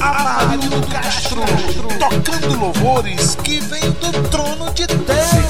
Arildo Castro, tocando louvores que vem do trono de Deus.